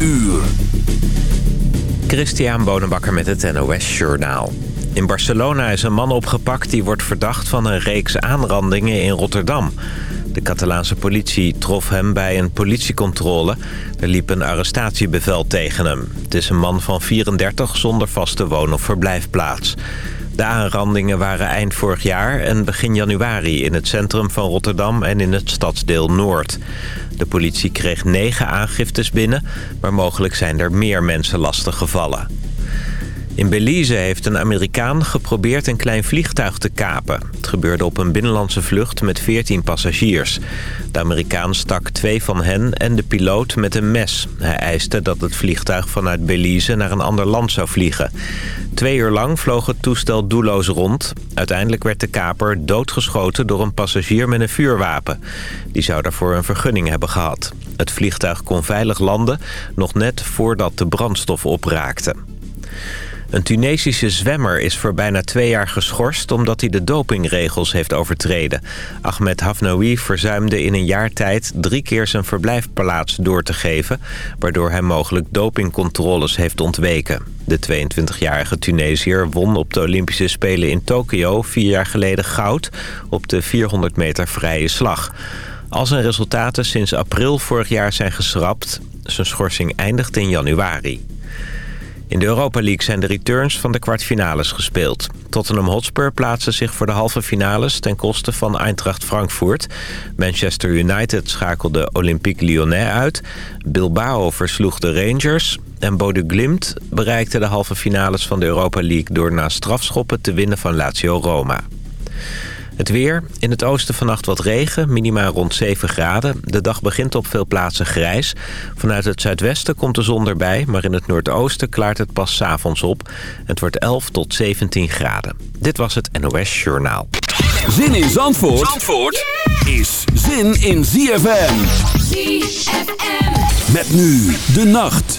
uur. Christian Bonenbakker met het NOS Journaal. In Barcelona is een man opgepakt die wordt verdacht van een reeks aanrandingen in Rotterdam. De Catalaanse politie trof hem bij een politiecontrole. Er liep een arrestatiebevel tegen hem. Het is een man van 34 zonder vaste woon- of verblijfplaats. De aanrandingen waren eind vorig jaar en begin januari in het centrum van Rotterdam en in het stadsdeel Noord. De politie kreeg negen aangiftes binnen, maar mogelijk zijn er meer mensen lastiggevallen. In Belize heeft een Amerikaan geprobeerd een klein vliegtuig te kapen. Het gebeurde op een binnenlandse vlucht met 14 passagiers. De Amerikaan stak twee van hen en de piloot met een mes. Hij eiste dat het vliegtuig vanuit Belize naar een ander land zou vliegen. Twee uur lang vloog het toestel doelloos rond. Uiteindelijk werd de kaper doodgeschoten door een passagier met een vuurwapen. Die zou daarvoor een vergunning hebben gehad. Het vliegtuig kon veilig landen, nog net voordat de brandstof opraakte. Een Tunesische zwemmer is voor bijna twee jaar geschorst... omdat hij de dopingregels heeft overtreden. Ahmed Hafnaoui verzuimde in een jaar tijd... drie keer zijn verblijfplaats door te geven... waardoor hij mogelijk dopingcontroles heeft ontweken. De 22-jarige Tunesiër won op de Olympische Spelen in Tokio... vier jaar geleden goud op de 400 meter vrije slag. Al zijn resultaten sinds april vorig jaar zijn geschrapt. Zijn schorsing eindigt in januari. In de Europa League zijn de returns van de kwartfinales gespeeld. Tottenham Hotspur plaatste zich voor de halve finales ten koste van Eintracht Frankfurt. Manchester United schakelde Olympique Lyonnais uit. Bilbao versloeg de Rangers. En Bodø Glimt bereikte de halve finales van de Europa League... door na strafschoppen te winnen van Lazio Roma. Het weer. In het oosten vannacht wat regen, minima rond 7 graden. De dag begint op veel plaatsen grijs. Vanuit het zuidwesten komt de zon erbij, maar in het noordoosten klaart het pas 's avonds op. Het wordt 11 tot 17 graden. Dit was het NOS Journaal. Zin in Zandvoort, Zandvoort is zin in ZFM. ZFM. Met nu de nacht.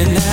and now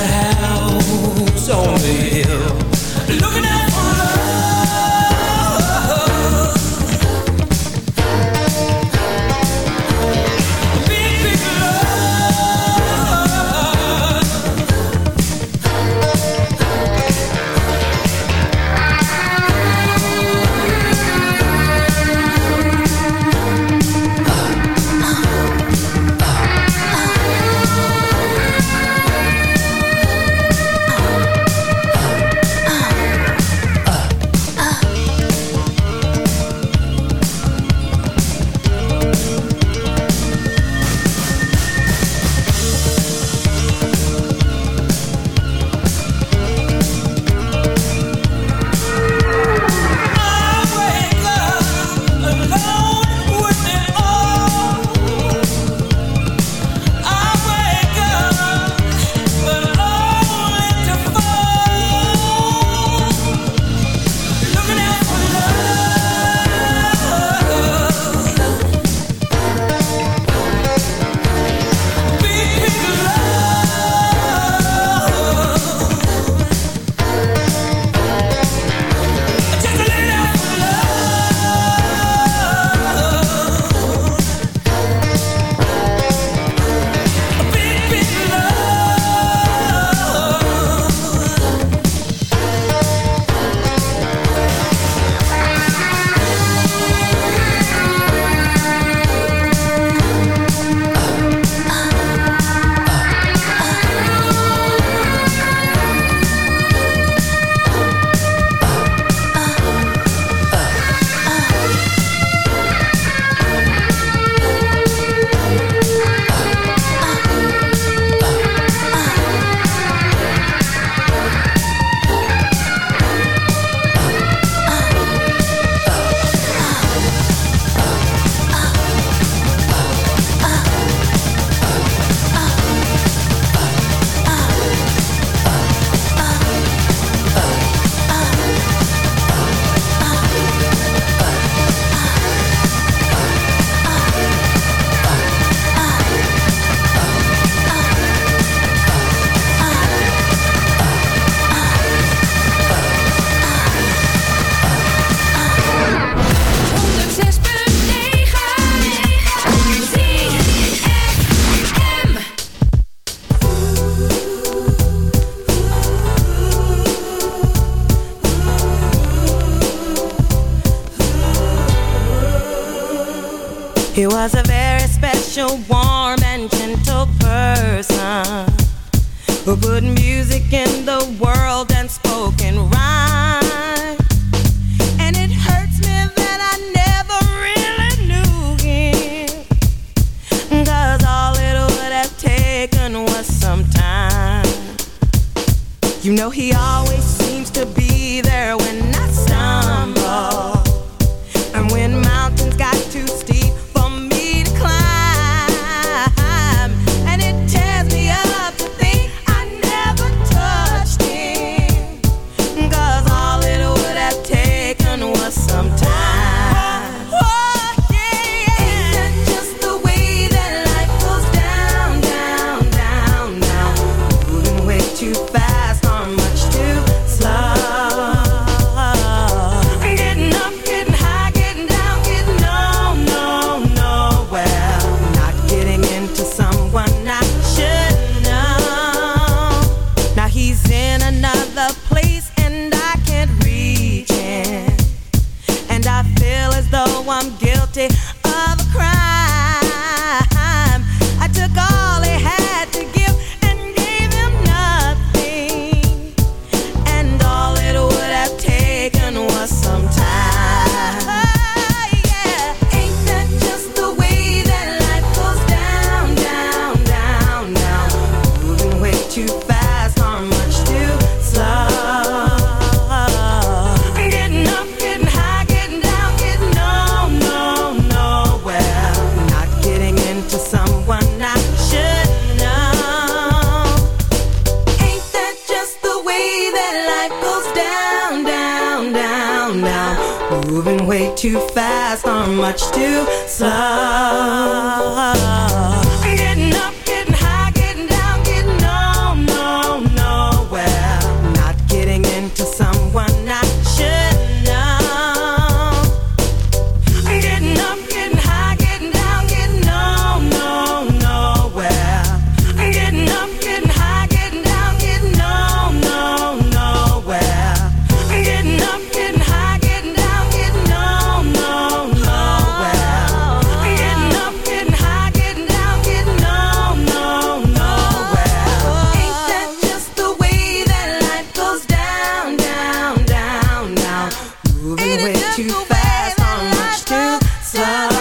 too fast or much too slow.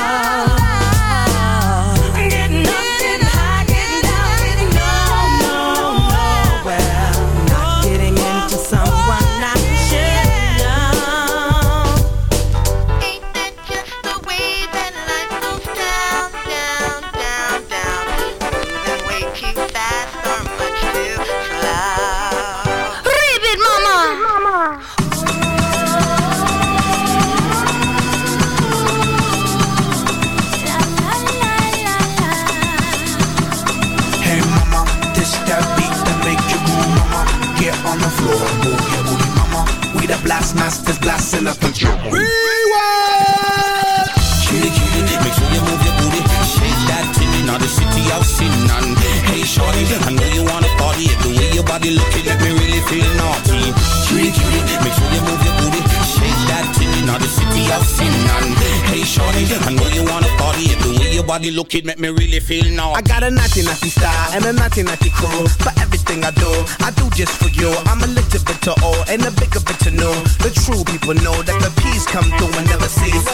Your body make me really feel naughty. I got a naughty naughty style and a naughty naughty crew. For everything I do, I do just for you. I'm a little bit to all and a bigger bit to know. The true people know that the peace come through and never cease.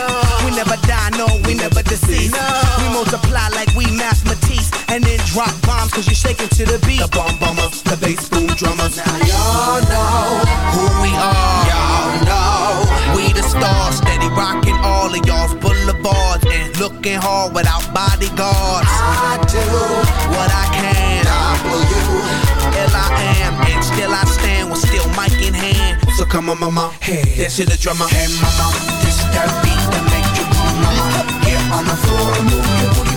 We never die, no, we never decease. We multiply like we mathematics and then drop bombs cause you're shaking to the beat. The bomb bombers, the bass boom drummers. Now y'all know who we are. Y'all know we the stars, steady rocking all of y'all's boulevards and looking hard without bodyguards. I do what I can. W L I am, and still I stand with still mic in hand. So come on, mama, hey, dance to the drummer. Hey, mama, this that beat that make you move, mama. Get on the floor and move your booty,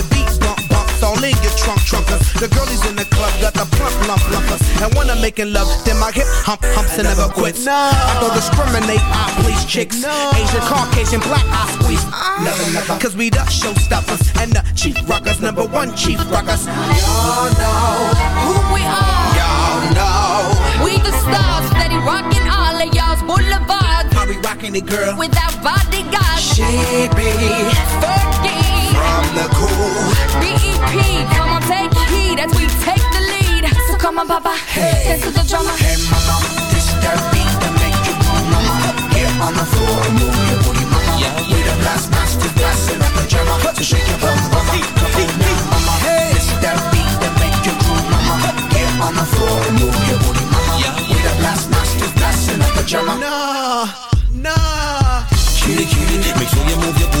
The girlies in the club got the plump lump lumpers. And when I'm making love, then my hip hump humps and never quits. I don't discriminate, I please chicks. Asian, Caucasian, black, I squeeze. Never, never. Cause we the showstoppers and the chief rockers, number one chief rockers. Y'all know, Who we are. y'all know. We the stars, steady rocking all of y'all's boulevards. How we rocking it, girl? With Without bodyguards, She be Fergie, from the cool. BEP. Come on, take heed as we take the lead. So come on, Papa, dance to the drama. Hey mama, this that beat that make you move, mama. Get on the floor and move your booty, mama. We the blast masters, blasting up the drama. So shake your bum, mama. Come on now, mama. This that beat that make you groove, mama. Get on the floor and move your booty, mama. We the blast masters, blasting up the drama. Nah, nah. Cutie, cutie, make sure you move your booty.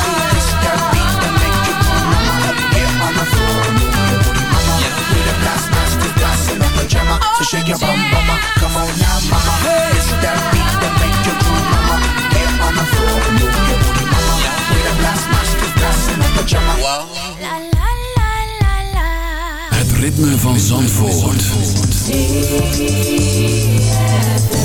So shake your bum, mama. Come on now, mama. This that beat that make you groove, mama. Get on the floor and move your booty, mama. Blast the drama. La la la la la. Het ritme van Zandvoort. To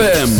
ZFM.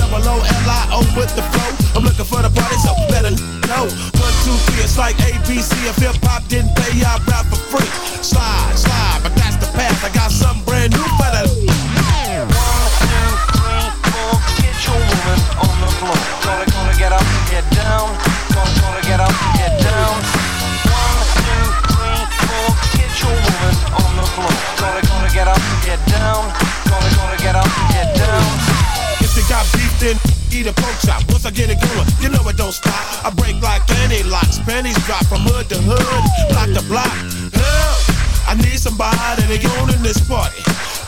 Double L I O with the flow. I'm looking for the party, so better know. One, two, three, it's like ABC. If hip hop didn't pay, I rap for free. Slide, slide, but that's the path. I got something brand new for the. Get your woman on the floor. Then eat a pork chop. Once I get it going, you know it don't stop. I break like any locks. Pennies drop from hood to hood, block to block. Help! I need somebody to own in this party.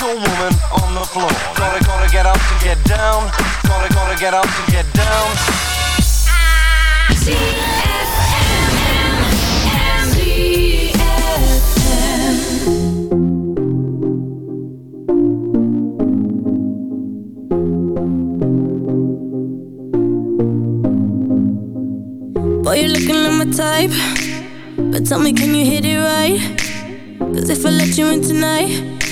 Your woman on the floor. Gonna, gonna get up to get down. Gonna, gonna get up to get down. Boy, you're looking like my type. But tell me, can you hit it right? Cause if I let you in tonight,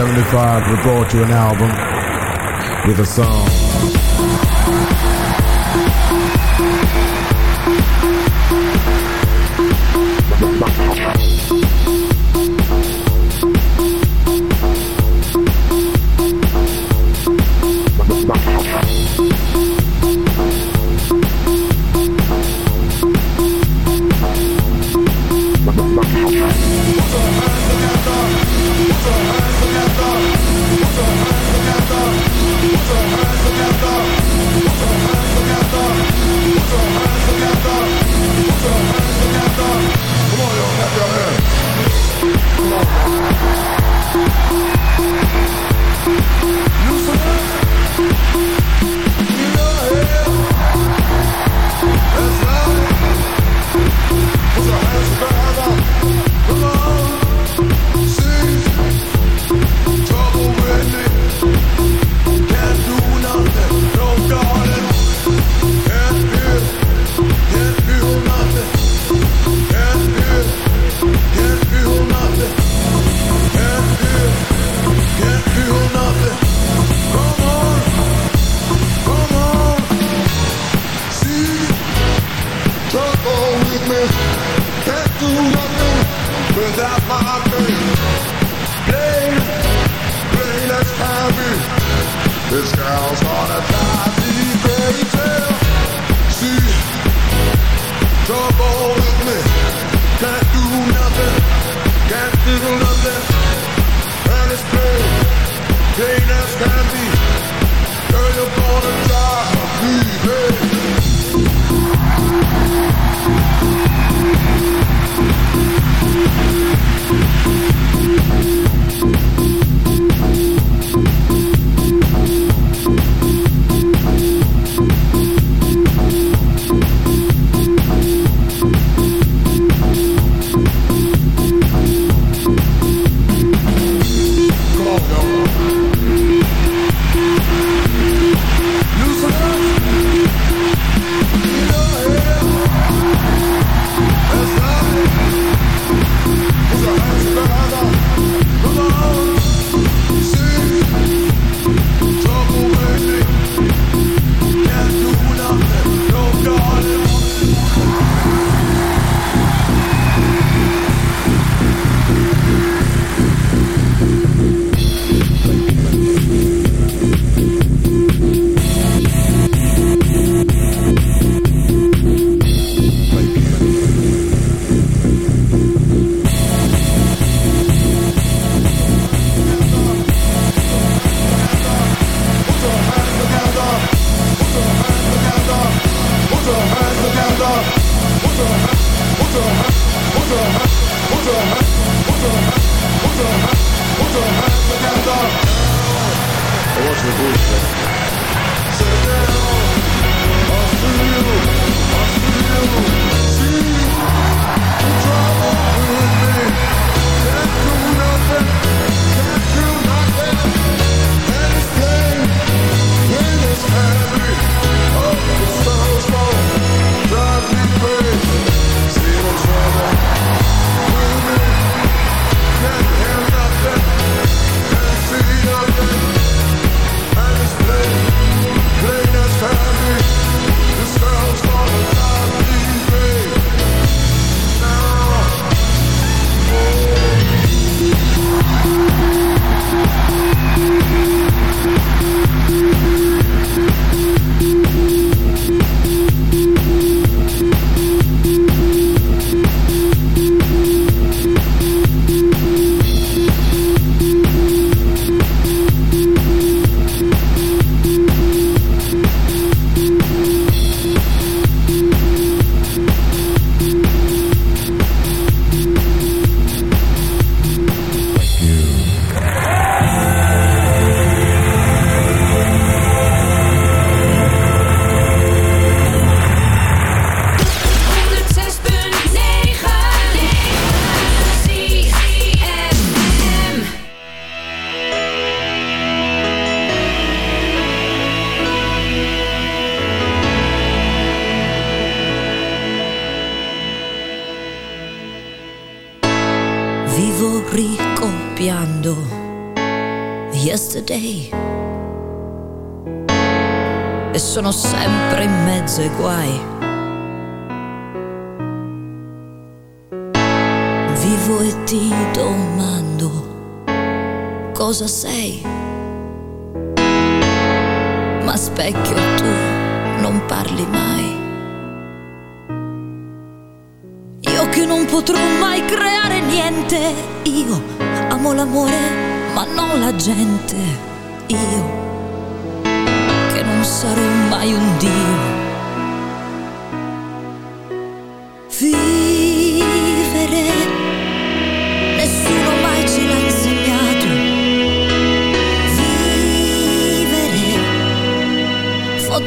1975, we brought you an album with a song.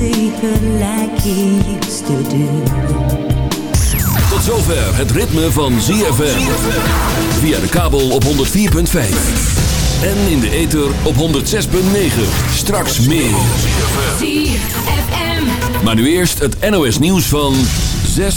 zeker like he to do. Tot zover het ritme van ZFM. Via de kabel op 104.5. En in de ether op 106.9. Straks meer. ZFM. Maar nu eerst het NOS nieuws van 6